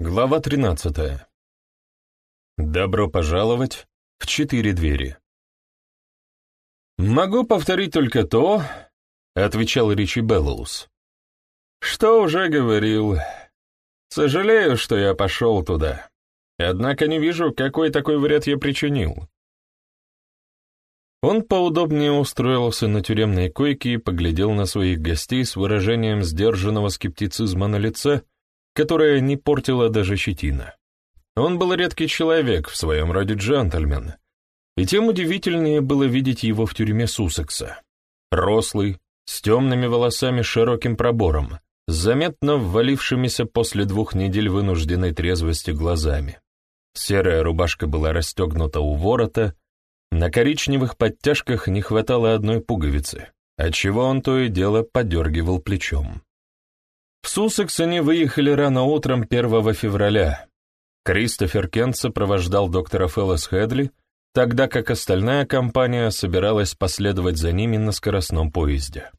Глава 13. Добро пожаловать в четыре двери. «Могу повторить только то», — отвечал Ричи Беллоус, — «что уже говорил. Сожалею, что я пошел туда. Однако не вижу, какой такой вред я причинил». Он поудобнее устроился на тюремной койке и поглядел на своих гостей с выражением сдержанного скептицизма на лице — которое не портила даже щетина. Он был редкий человек, в своем роде джентльмен, и тем удивительнее было видеть его в тюрьме Суссекса. Рослый, с темными волосами широким пробором, заметно ввалившимися после двух недель вынужденной трезвости глазами. Серая рубашка была расстегнута у ворота, на коричневых подтяжках не хватало одной пуговицы, отчего он то и дело подергивал плечом. В Суссекс они выехали рано утром 1 февраля. Кристофер Кент сопровождал доктора Феллес Хедли, тогда как остальная компания собиралась последовать за ними на скоростном поезде.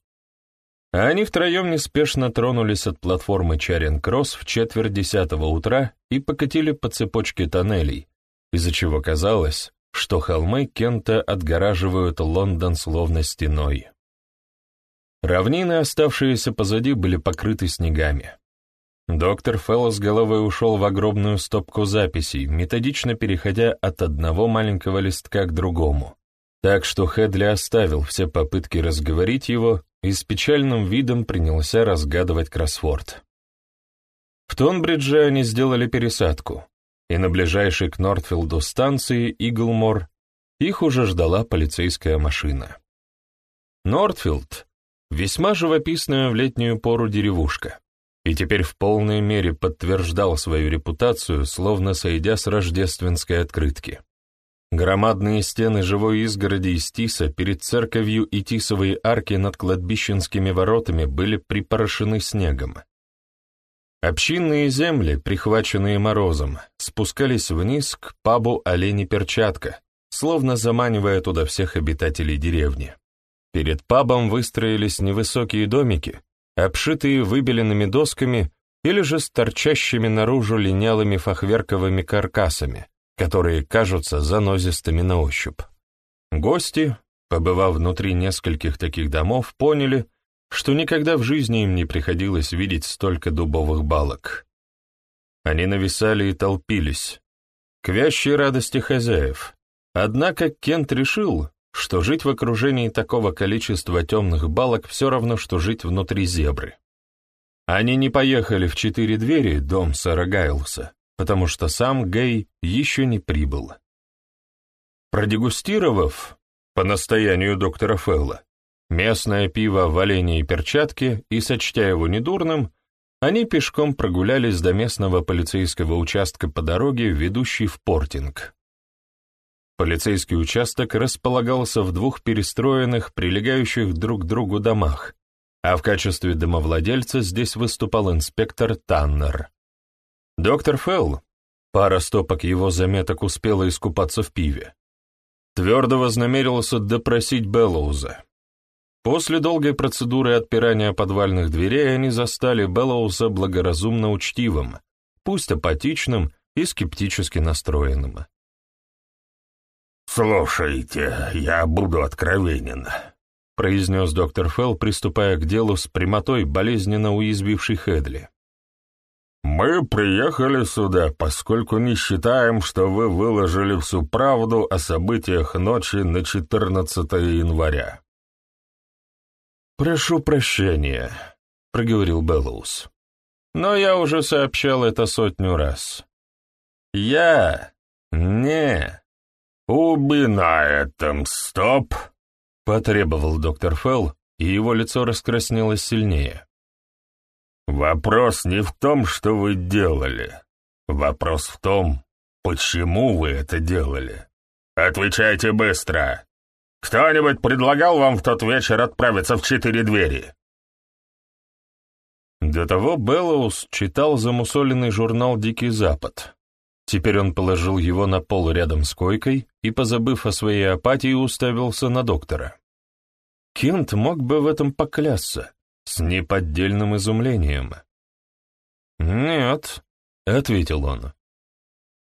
А они втроем неспешно тронулись от платформы Чаринг-Кросс в четверть десятого утра и покатили по цепочке тоннелей, из-за чего казалось, что холмы Кента отгораживают Лондон словно стеной. Равнины, оставшиеся позади, были покрыты снегами. Доктор Фелло с головой ушел в огромную стопку записей, методично переходя от одного маленького листка к другому. Так что Хедли оставил все попытки разговорить его и с печальным видом принялся разгадывать кроссворд. В Тонбридже они сделали пересадку, и на ближайшей к Нортфилду станции Иглмор их уже ждала полицейская машина. Нортфилд Весьма живописная в летнюю пору деревушка, и теперь в полной мере подтверждал свою репутацию, словно сойдя с рождественской открытки. Громадные стены живой изгороди из тиса перед церковью и тисовые арки над кладбищенскими воротами были припорошены снегом. Общинные земли, прихваченные морозом, спускались вниз к пабу «Олени Перчатка», словно заманивая туда всех обитателей деревни. Перед пабом выстроились невысокие домики, обшитые выбеленными досками или же с торчащими наружу линялыми фахверковыми каркасами, которые кажутся занозистыми на ощупь. Гости, побывав внутри нескольких таких домов, поняли, что никогда в жизни им не приходилось видеть столько дубовых балок. Они нависали и толпились, к вящей радости хозяев. Однако Кент решил, что жить в окружении такого количества темных балок все равно, что жить внутри зебры. Они не поехали в четыре двери, дом сэра Гайлса, потому что сам Гей еще не прибыл. Продегустировав, по настоянию доктора Фелла, местное пиво в оленей перчатке и сочтя его недурным, они пешком прогулялись до местного полицейского участка по дороге, ведущей в Портинг. Полицейский участок располагался в двух перестроенных, прилегающих друг к другу домах, а в качестве домовладельца здесь выступал инспектор Таннер. Доктор Фелл, пара стопок его заметок успела искупаться в пиве, твердо вознамерился допросить Беллоуза. После долгой процедуры отпирания подвальных дверей они застали Беллоуза благоразумно учтивым, пусть апатичным и скептически настроенным. «Слушайте, я буду откровенен», — произнес доктор Фелл, приступая к делу с прямотой, болезненно уязвившей Хедли. «Мы приехали сюда, поскольку не считаем, что вы выложили всю правду о событиях ночи на 14 января». «Прошу прощения», — проговорил Беллоус. «Но я уже сообщал это сотню раз. Я не «Уби на этом, стоп!» — потребовал доктор Фелл, и его лицо раскраснелось сильнее. «Вопрос не в том, что вы делали. Вопрос в том, почему вы это делали. Отвечайте быстро. Кто-нибудь предлагал вам в тот вечер отправиться в четыре двери?» До того Беллоус читал замусоленный журнал «Дикий Запад», Теперь он положил его на пол рядом с койкой и, позабыв о своей апатии, уставился на доктора. Кент мог бы в этом поклясться, с неподдельным изумлением. «Нет», — ответил он.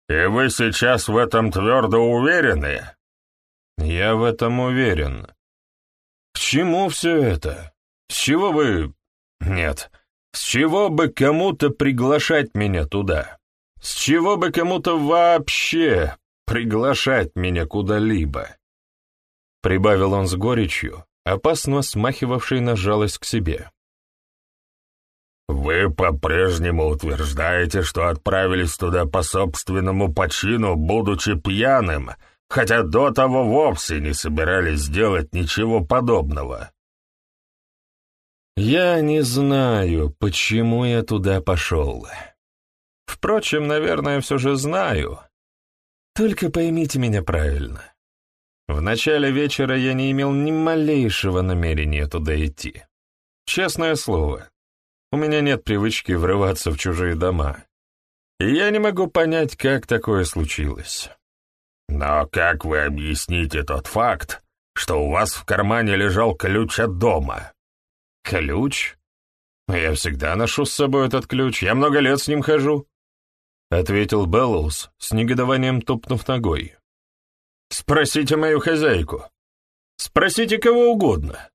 «И вы сейчас в этом твердо уверены?» «Я в этом уверен. К чему все это? С чего вы... Нет, с чего бы кому-то приглашать меня туда? С чего бы кому-то вообще приглашать меня куда-либо?» Прибавил он с горечью, опасно смахивавшей на жалость к себе. «Вы по-прежнему утверждаете, что отправились туда по собственному почину, будучи пьяным, хотя до того вовсе не собирались сделать ничего подобного». «Я не знаю, почему я туда пошел. Впрочем, наверное, все же знаю. Только поймите меня правильно. В начале вечера я не имел ни малейшего намерения туда идти. Честное слово, у меня нет привычки врываться в чужие дома. И я не могу понять, как такое случилось. Но как вы объясните тот факт, что у вас в кармане лежал ключ от дома? Ключ? Я всегда ношу с собой этот ключ, я много лет с ним хожу. Ответил Беллоус, с негодованием топнув ногой. Спросите мою хозяйку. Спросите кого угодно.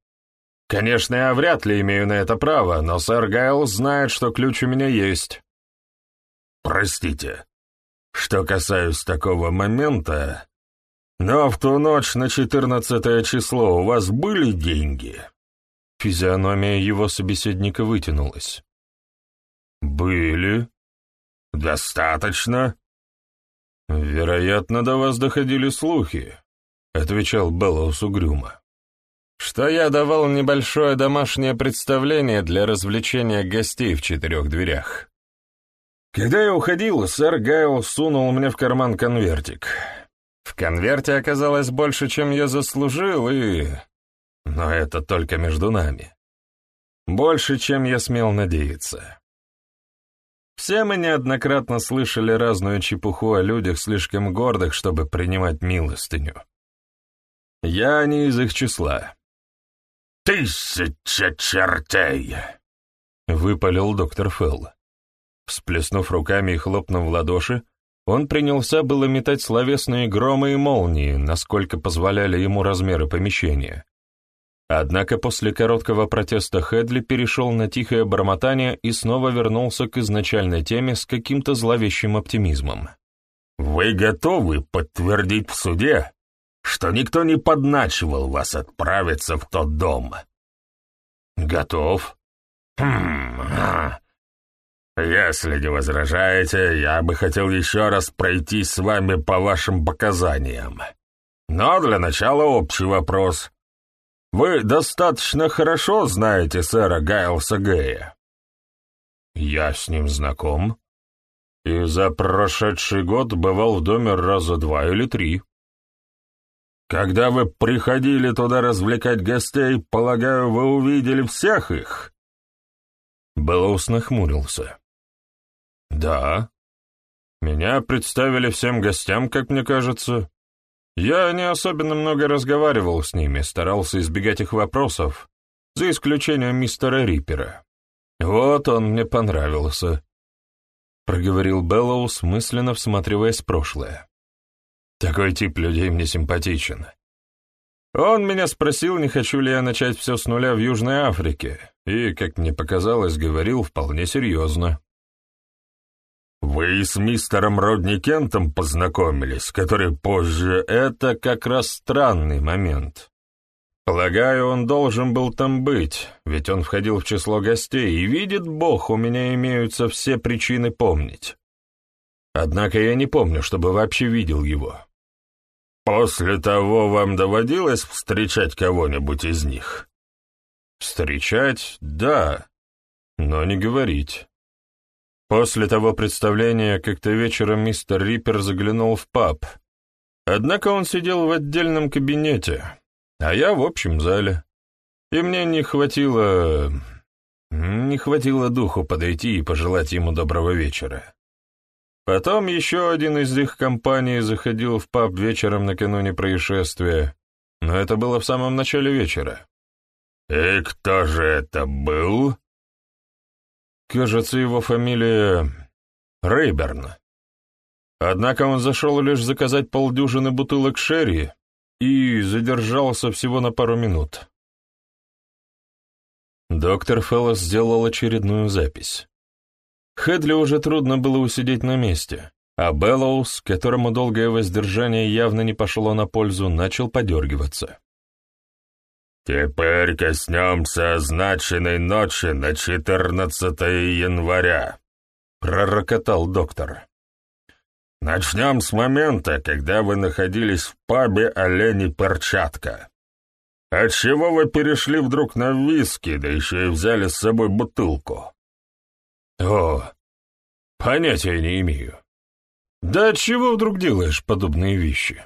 Конечно, я вряд ли имею на это право, но сэр Гайл знает, что ключ у меня есть. Простите, что касаюсь такого момента, но в ту ночь на четырнадцатое число у вас были деньги? Физиономия его собеседника вытянулась. «Были. Достаточно?» «Вероятно, до вас доходили слухи», — отвечал Беллоус угрюмо что я давал небольшое домашнее представление для развлечения гостей в четырех дверях. Когда я уходил, сэр Гайл сунул мне в карман конвертик. В конверте оказалось больше, чем я заслужил, и... Но это только между нами. Больше, чем я смел надеяться. Все мы неоднократно слышали разную чепуху о людях, слишком гордых, чтобы принимать милостыню. Я не из их числа. «Тысяча чертей!» — выпалил доктор Фелл. Всплеснув руками и хлопнув в ладоши, он принялся было метать словесные громы и молнии, насколько позволяли ему размеры помещения. Однако после короткого протеста Хедли перешел на тихое бормотание и снова вернулся к изначальной теме с каким-то зловещим оптимизмом. «Вы готовы подтвердить в суде, что никто не подначивал вас отправиться в тот дом. Готов. Хм, а. Если не возражаете, я бы хотел еще раз пройтись с вами по вашим показаниям. Но для начала общий вопрос. Вы достаточно хорошо знаете сэра Гайлса Гэя? Я с ним знаком. И за прошедший год бывал в доме раза два или три. Когда вы приходили туда развлекать гостей, полагаю, вы увидели всех их?» Белоус нахмурился. «Да. Меня представили всем гостям, как мне кажется. Я не особенно много разговаривал с ними, старался избегать их вопросов, за исключением мистера Риппера. Вот он мне понравился», — проговорил Беллоус, мысленно всматриваясь в прошлое. Такой тип людей мне симпатичен. Он меня спросил, не хочу ли я начать все с нуля в Южной Африке, и, как мне показалось, говорил вполне серьезно. «Вы с мистером Родни Кентом познакомились, который позже...» «Это как раз странный момент. Полагаю, он должен был там быть, ведь он входил в число гостей, и, видит Бог, у меня имеются все причины помнить. Однако я не помню, чтобы вообще видел его. После того вам доводилось встречать кого-нибудь из них? Встречать — да, но не говорить. После того представления как-то вечером мистер Риппер заглянул в паб. Однако он сидел в отдельном кабинете, а я в общем зале. И мне не хватило... не хватило духу подойти и пожелать ему доброго вечера. Потом еще один из их компаний заходил в паб вечером накануне происшествия, но это было в самом начале вечера. «И кто же это был?» Кажется, его фамилия Рейберн. Однако он зашел лишь заказать полдюжины бутылок шерри и задержался всего на пару минут. Доктор Феллос сделал очередную запись. Хедли уже трудно было усидеть на месте, а Беллоус, которому долгое воздержание явно не пошло на пользу, начал подергиваться. «Теперь коснемся означенной ночи на 14 января», — пророкотал доктор. «Начнем с момента, когда вы находились в пабе «Олени Перчатка». Отчего вы перешли вдруг на виски, да еще и взяли с собой бутылку?» «О, понятия не имею. Да чего вдруг делаешь подобные вещи?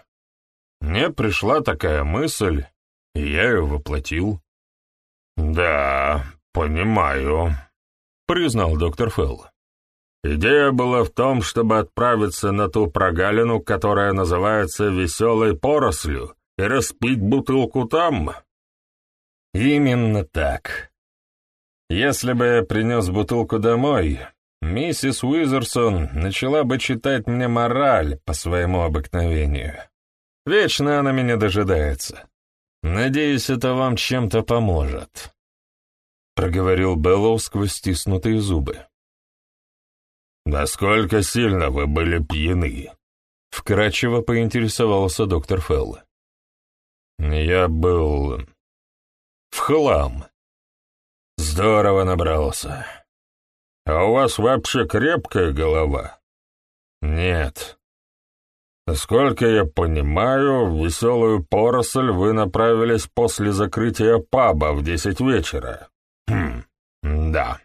Мне пришла такая мысль, я ее воплотил». «Да, понимаю», — признал доктор Фелл. «Идея была в том, чтобы отправиться на ту прогалину, которая называется «Веселой порослью», и распить бутылку там?» «Именно так. Если бы я принес бутылку домой, миссис Уизерсон начала бы читать мне мораль по своему обыкновению. Вечно она меня дожидается. Надеюсь, это вам чем-то поможет», — проговорил Беллоу сквозь стиснутые зубы. «Насколько сильно вы были пьяны?» — вкратчиво поинтересовался доктор Фелл. «Я был... в хлам. Здорово набрался. А у вас вообще крепкая голова?» «Нет». Насколько я понимаю, в веселую поросль вы направились после закрытия паба в десять вечера. Хм, да.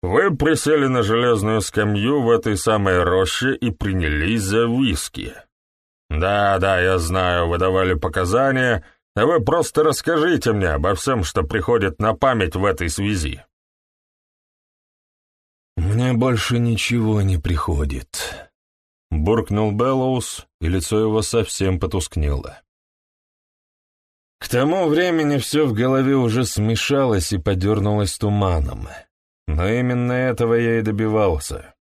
Вы присели на железную скамью в этой самой роще и принялись за виски. Да, да, я знаю, вы давали показания, а вы просто расскажите мне обо всем, что приходит на память в этой связи. Мне больше ничего не приходит. Буркнул Беллоус, и лицо его совсем потускнело. К тому времени все в голове уже смешалось и подернулось туманом. Но именно этого я и добивался.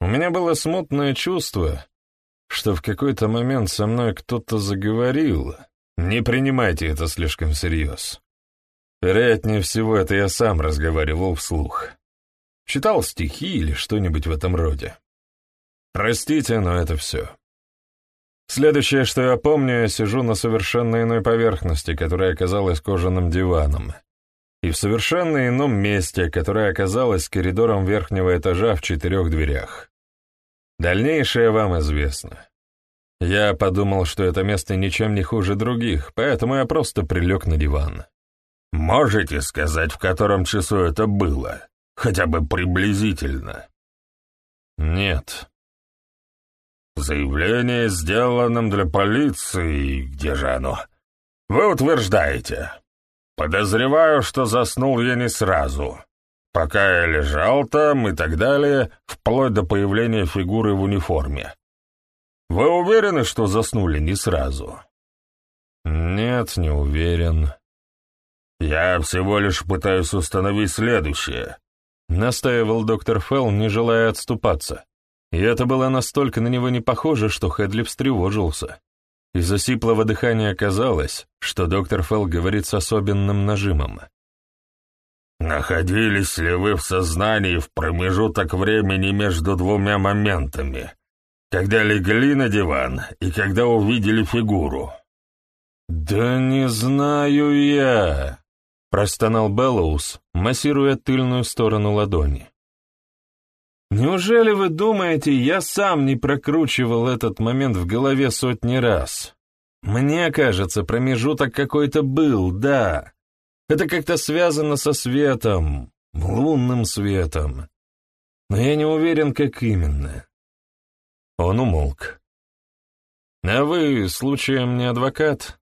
У меня было смутное чувство, что в какой-то момент со мной кто-то заговорил. Не принимайте это слишком всерьез. Вероятнее всего, это я сам разговаривал вслух. Читал стихи или что-нибудь в этом роде. Простите, но это все. Следующее, что я помню, я сижу на совершенно иной поверхности, которая оказалась кожаным диваном и в совершенно ином месте, которое оказалось коридором верхнего этажа в четырех дверях. Дальнейшее вам известно. Я подумал, что это место ничем не хуже других, поэтому я просто прилег на диван. Можете сказать, в котором часу это было? Хотя бы приблизительно? Нет. Заявление сделанным для полиции, где же оно? Вы утверждаете, Подозреваю, что заснул я не сразу. Пока я лежал там и так далее, вплоть до появления фигуры в униформе. Вы уверены, что заснули не сразу? Нет, не уверен. Я всего лишь пытаюсь установить следующее. Настаивал доктор Фелл, не желая отступаться. И это было настолько на него не похоже, что Хедли встревожился. Из-за сиплого дыхания казалось, что доктор Фелл говорит с особенным нажимом. «Находились ли вы в сознании в промежуток времени между двумя моментами, когда легли на диван и когда увидели фигуру?» «Да не знаю я», — простонал Беллоус, массируя тыльную сторону ладони. Неужели вы думаете, я сам не прокручивал этот момент в голове сотни раз? Мне кажется, промежуток какой-то был, да. Это как-то связано со светом, лунным светом. Но я не уверен, как именно. Он умолк. А вы, случаем, не адвокат?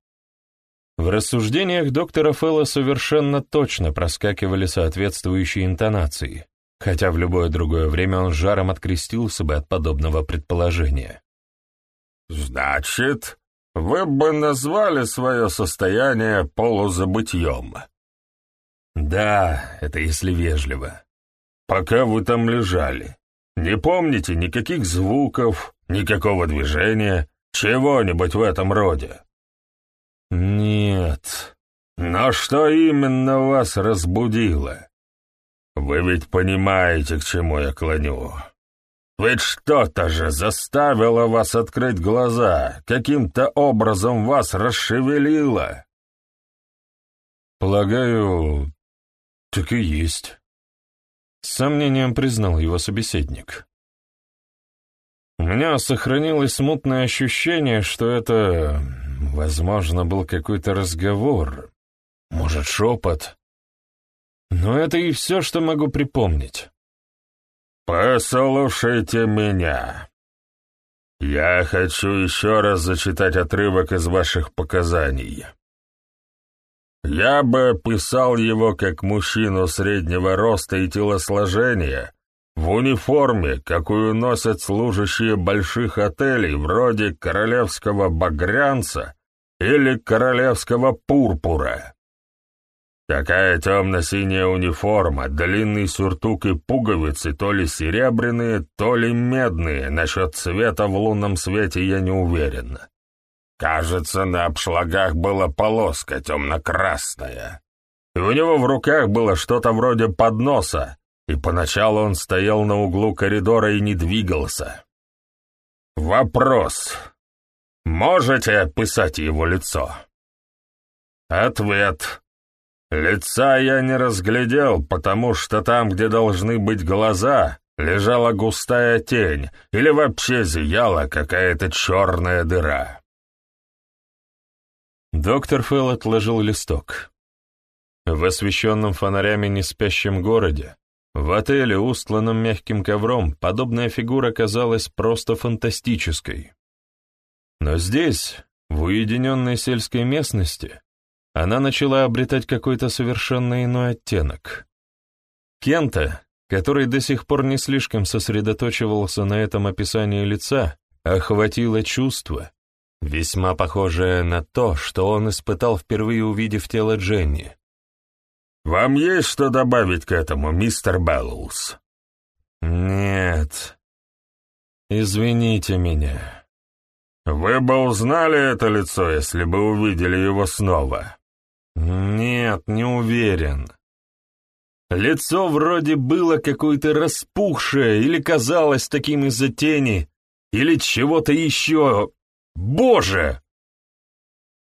В рассуждениях доктора Фэлла совершенно точно проскакивали соответствующие интонации хотя в любое другое время он жаром открестился бы от подобного предположения. «Значит, вы бы назвали свое состояние полузабытьем?» «Да, это если вежливо». «Пока вы там лежали, Не помните никаких звуков, никакого движения, чего-нибудь в этом роде?» «Нет». «Но что именно вас разбудило? Вы ведь понимаете, к чему я клоню. Ведь что-то же заставило вас открыть глаза, каким-то образом вас расшевелило». «Полагаю, так и есть», — с сомнением признал его собеседник. У меня сохранилось смутное ощущение, что это, возможно, был какой-то разговор, может, шепот. Но это и все, что могу припомнить. «Послушайте меня. Я хочу еще раз зачитать отрывок из ваших показаний. Я бы описал его как мужчину среднего роста и телосложения, в униформе, какую носят служащие больших отелей вроде королевского багрянца или королевского пурпура. Такая темно-синяя униформа, длинный сюртук и пуговицы то ли серебряные, то ли медные, насчет цвета в лунном свете я не уверен. Кажется, на обшлагах была полоска темно-красная. И у него в руках было что-то вроде подноса, и поначалу он стоял на углу коридора и не двигался. Вопрос. Можете описать его лицо? Ответ. Лица я не разглядел, потому что там, где должны быть глаза, лежала густая тень или вообще зияла какая-то черная дыра. Доктор Фелл отложил листок. В освещенном фонарями неспящем городе, в отеле, устланном мягким ковром, подобная фигура казалась просто фантастической. Но здесь, в уединенной сельской местности, она начала обретать какой-то совершенно иной оттенок. Кента, который до сих пор не слишком сосредоточивался на этом описании лица, охватило чувство, весьма похожее на то, что он испытал, впервые увидев тело Дженни. «Вам есть что добавить к этому, мистер Беллоус?» «Нет. Извините меня». «Вы бы узнали это лицо, если бы увидели его снова?» «Нет, не уверен. Лицо вроде было какое-то распухшее или казалось таким из-за тени, или чего-то еще. Боже!»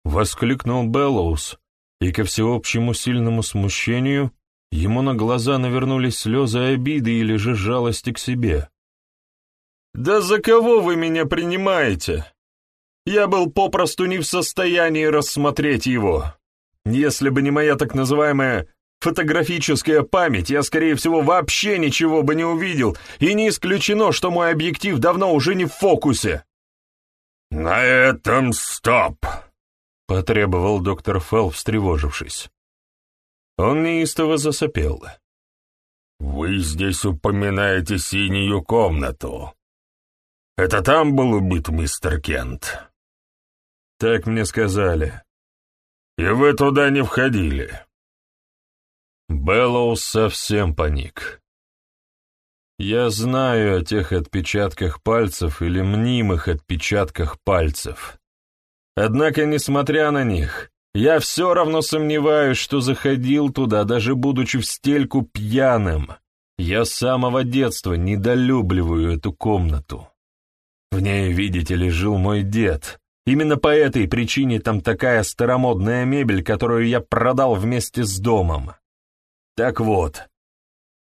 Воскликнул Беллоус, и ко всеобщему сильному смущению ему на глаза навернулись слезы обиды или же жалости к себе. «Да за кого вы меня принимаете? Я был попросту не в состоянии рассмотреть его. Если бы не моя так называемая фотографическая память, я, скорее всего, вообще ничего бы не увидел, и не исключено, что мой объектив давно уже не в фокусе. «На этом стоп!» — потребовал доктор Фелл, встревожившись. Он неистово засопел. «Вы здесь упоминаете синюю комнату. Это там был убит мистер Кент?» «Так мне сказали», «И вы туда не входили?» Беллоус совсем паник. Я знаю о тех отпечатках пальцев или мнимых отпечатках пальцев. Однако, несмотря на них, я все равно сомневаюсь, что заходил туда, даже будучи в стельку пьяным. Я с самого детства недолюбливаю эту комнату. В ней, видите ли, жил мой дед, Именно по этой причине там такая старомодная мебель, которую я продал вместе с домом. Так вот,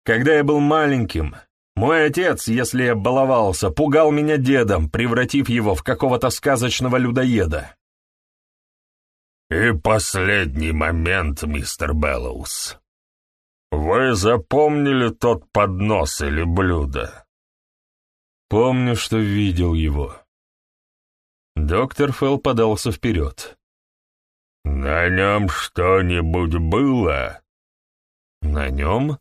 когда я был маленьким, мой отец, если я баловался, пугал меня дедом, превратив его в какого-то сказочного людоеда. И последний момент, мистер Беллоус. Вы запомнили тот поднос или блюдо? Помню, что видел его. Доктор Фелл подался вперед. «На нем что-нибудь было?» «На нем?»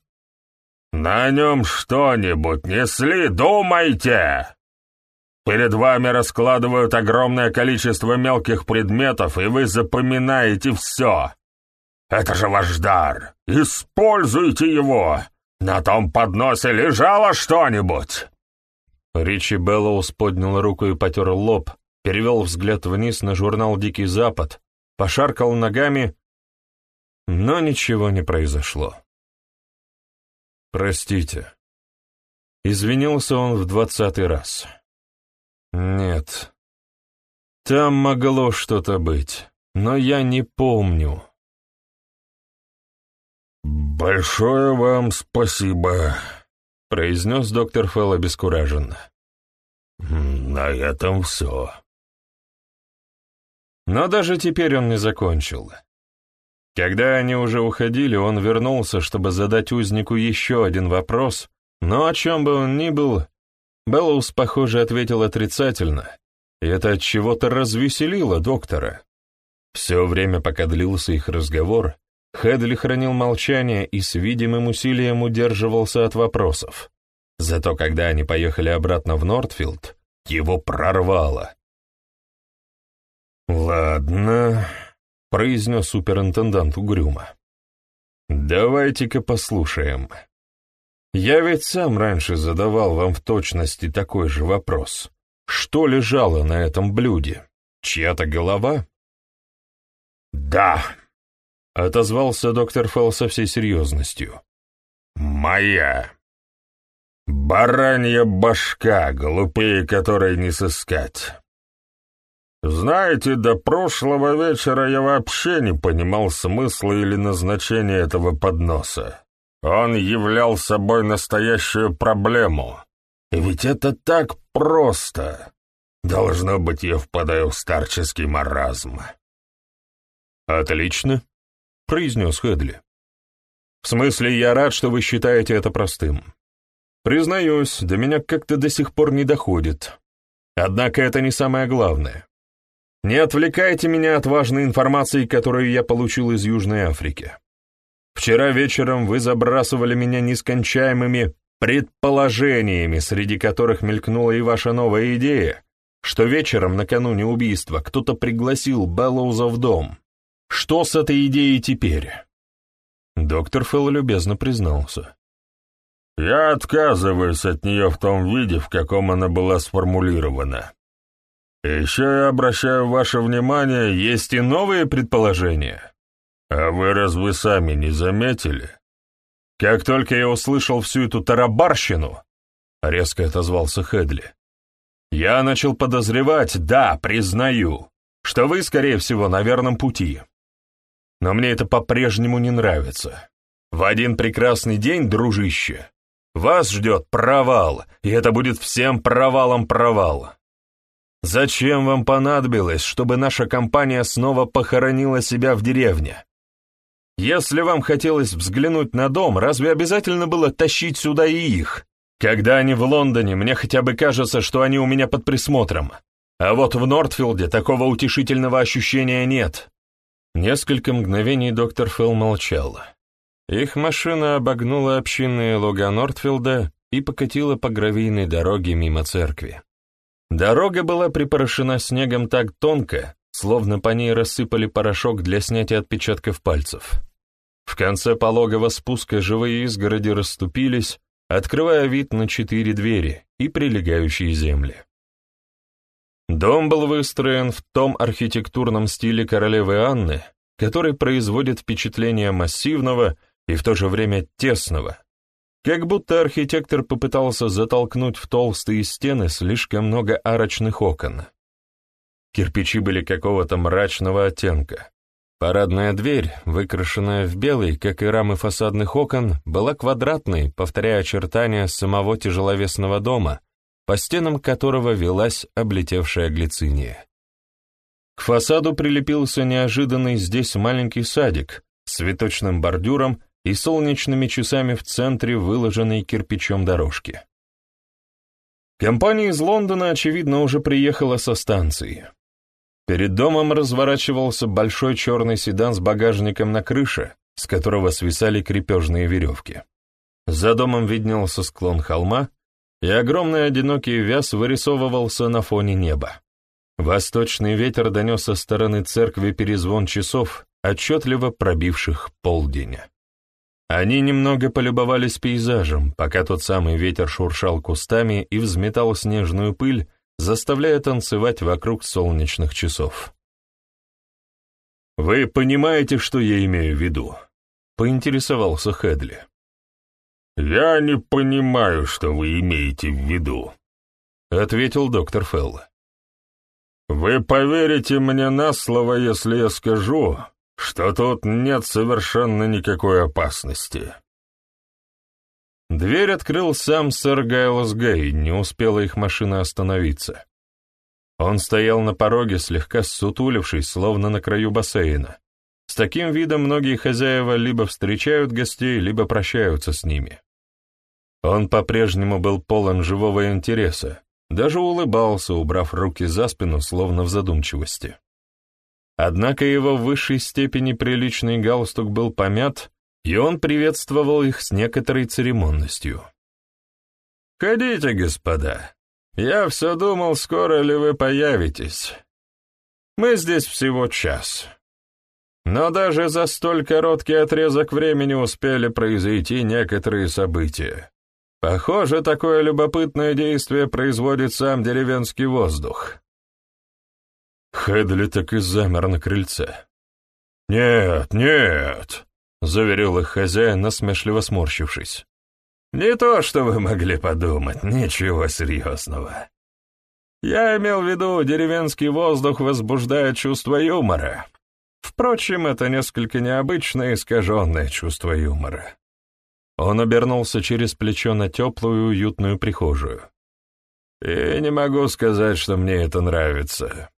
«На нем что-нибудь несли, думайте!» Перед вами раскладывают огромное количество мелких предметов, и вы запоминаете все. Это же ваш дар. Используйте его. На том подносе лежало что-нибудь. Ричи Беллоус поднял руку и потер лоб, перевел взгляд вниз на журнал «Дикий Запад», пошаркал ногами, но ничего не произошло. «Простите». Извинился он в двадцатый раз. «Нет. Там могло что-то быть, но я не помню». «Большое вам спасибо», — произнес доктор Фелл обескураженно. «На этом все». Но даже теперь он не закончил. Когда они уже уходили, он вернулся, чтобы задать узнику еще один вопрос, но о чем бы он ни был, Беллоус, похоже, ответил отрицательно, и это от чего-то развеселило доктора. Все время, пока длился их разговор, Хедли хранил молчание и с видимым усилием удерживался от вопросов. Зато когда они поехали обратно в Нортфилд, его прорвало. «Ладно», — произнес суперинтендант угрюмо. «Давайте-ка послушаем. Я ведь сам раньше задавал вам в точности такой же вопрос. Что лежало на этом блюде? Чья-то голова?» «Да», — отозвался доктор Фелл со всей серьезностью. «Моя. Баранья башка, глупее которой не сыскать. Знаете, до прошлого вечера я вообще не понимал смысла или назначения этого подноса. Он являл собой настоящую проблему. И ведь это так просто. Должно быть, я впадаю в старческий маразм. «Отлично», произнес Хэдли. «В смысле, я рад, что вы считаете это простым. Признаюсь, до меня как-то до сих пор не доходит. Однако это не самое главное. Не отвлекайте меня от важной информации, которую я получил из Южной Африки. Вчера вечером вы забрасывали меня нескончаемыми предположениями, среди которых мелькнула и ваша новая идея, что вечером накануне убийства кто-то пригласил Беллоуза в дом. Что с этой идеей теперь?» Доктор Фелл любезно признался. «Я отказываюсь от нее в том виде, в каком она была сформулирована. Еще я обращаю ваше внимание, есть и новые предположения. А вы разве сами не заметили?» «Как только я услышал всю эту тарабарщину», — резко отозвался Хедли, — «я начал подозревать, да, признаю, что вы, скорее всего, на верном пути но мне это по-прежнему не нравится. В один прекрасный день, дружище, вас ждет провал, и это будет всем провалом провал. Зачем вам понадобилось, чтобы наша компания снова похоронила себя в деревне? Если вам хотелось взглянуть на дом, разве обязательно было тащить сюда и их? Когда они в Лондоне, мне хотя бы кажется, что они у меня под присмотром. А вот в Нортфилде такого утешительного ощущения нет. Несколько мгновений доктор Фелл молчал. Их машина обогнула общинные луга Нортфилда и покатила по гравийной дороге мимо церкви. Дорога была припорошена снегом так тонко, словно по ней рассыпали порошок для снятия отпечатков пальцев. В конце пологого спуска живые изгороди расступились, открывая вид на четыре двери и прилегающие земли. Дом был выстроен в том архитектурном стиле королевы Анны, который производит впечатление массивного и в то же время тесного, как будто архитектор попытался затолкнуть в толстые стены слишком много арочных окон. Кирпичи были какого-то мрачного оттенка. Парадная дверь, выкрашенная в белый, как и рамы фасадных окон, была квадратной, повторяя очертания самого тяжеловесного дома, по стенам которого велась облетевшая глициния. К фасаду прилепился неожиданный здесь маленький садик с цветочным бордюром и солнечными часами в центре выложенной кирпичом дорожки. Компания из Лондона, очевидно, уже приехала со станции. Перед домом разворачивался большой черный седан с багажником на крыше, с которого свисали крепежные веревки. За домом виднелся склон холма, и огромный одинокий вяз вырисовывался на фоне неба. Восточный ветер донес со стороны церкви перезвон часов, отчетливо пробивших полдень. Они немного полюбовались пейзажем, пока тот самый ветер шуршал кустами и взметал снежную пыль, заставляя танцевать вокруг солнечных часов. «Вы понимаете, что я имею в виду?» — поинтересовался Хедли. «Я не понимаю, что вы имеете в виду», — ответил доктор Фелл. «Вы поверите мне на слово, если я скажу, что тут нет совершенно никакой опасности». Дверь открыл сам сэр Гайлос Гей, не успела их машина остановиться. Он стоял на пороге, слегка ссутулившись, словно на краю бассейна. С таким видом многие хозяева либо встречают гостей, либо прощаются с ними. Он по-прежнему был полон живого интереса, даже улыбался, убрав руки за спину, словно в задумчивости. Однако его в высшей степени приличный галстук был помят, и он приветствовал их с некоторой церемонностью. «Ходите, господа. Я все думал, скоро ли вы появитесь. Мы здесь всего час. Но даже за столь короткий отрезок времени успели произойти некоторые события. Похоже, такое любопытное действие производит сам деревенский воздух. Хедли так и замер на крыльце. «Нет, нет», — заверил их хозяин, насмешливо сморщившись. «Не то, что вы могли подумать, ничего серьезного. Я имел в виду, деревенский воздух возбуждает чувство юмора. Впрочем, это несколько необычное искаженное чувство юмора. Он обернулся через плечо на теплую, уютную прихожую. «И не могу сказать, что мне это нравится».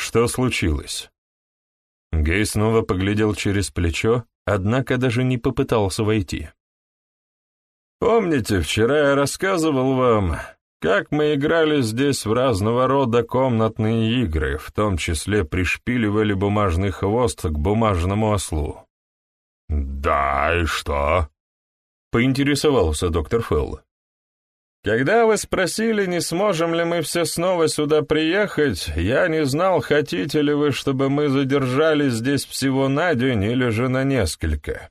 «Что случилось?» Гей снова поглядел через плечо, однако даже не попытался войти. «Помните, вчера я рассказывал вам, как мы играли здесь в разного рода комнатные игры, в том числе пришпиливали бумажный хвост к бумажному ослу?» «Да, и что?» — поинтересовался доктор Фелл. «Когда вы спросили, не сможем ли мы все снова сюда приехать, я не знал, хотите ли вы, чтобы мы задержались здесь всего на день или же на несколько.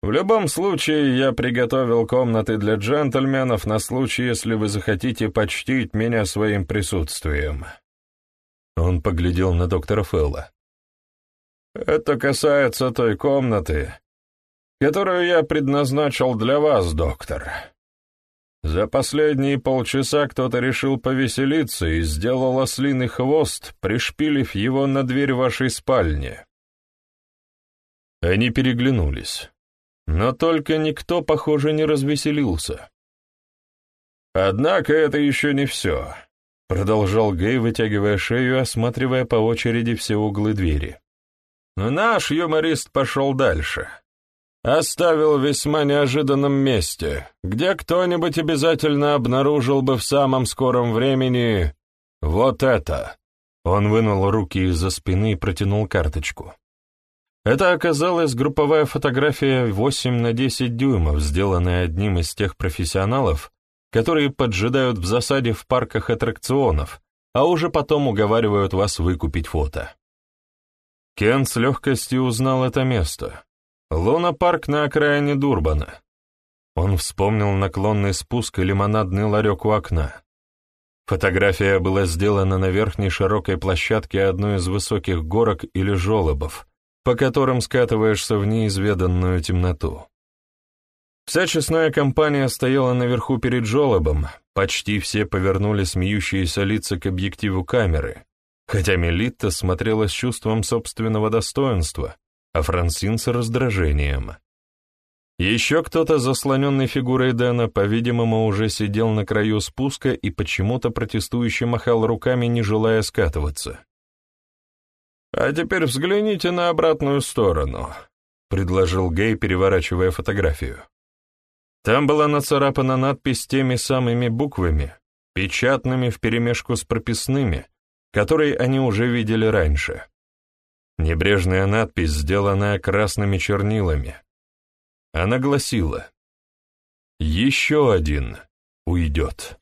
В любом случае, я приготовил комнаты для джентльменов на случай, если вы захотите почтить меня своим присутствием». Он поглядел на доктора Фелла. «Это касается той комнаты, которую я предназначил для вас, доктор. За последние полчаса кто-то решил повеселиться и сделал ослиный хвост, пришпилив его на дверь вашей спальни». Они переглянулись, но только никто, похоже, не развеселился. «Однако это еще не все», — продолжал Гей, вытягивая шею, осматривая по очереди все углы двери. «Наш юморист пошел дальше» оставил в весьма неожиданном месте, где кто-нибудь обязательно обнаружил бы в самом скором времени вот это. Он вынул руки из-за спины и протянул карточку. Это оказалась групповая фотография 8 на 10 дюймов, сделанная одним из тех профессионалов, которые поджидают в засаде в парках аттракционов, а уже потом уговаривают вас выкупить фото. Кен с легкостью узнал это место. Луна-парк на окраине Дурбана. Он вспомнил наклонный спуск и лимонадный ларек у окна. Фотография была сделана на верхней широкой площадке одной из высоких горок или желобов, по которым скатываешься в неизведанную темноту. Вся честная компания стояла наверху перед желобом, почти все повернули смеющиеся лица к объективу камеры, хотя Мелитта смотрела с чувством собственного достоинства, а Франсин с раздражением. Еще кто-то, заслоненный фигурой Дэна, по-видимому, уже сидел на краю спуска и почему-то протестующе махал руками, не желая скатываться. «А теперь взгляните на обратную сторону», — предложил Гей, переворачивая фотографию. Там была нацарапана надпись теми самыми буквами, печатными вперемешку с прописными, которые они уже видели раньше. Небрежная надпись, сделанная красными чернилами. Она гласила «Еще один уйдет».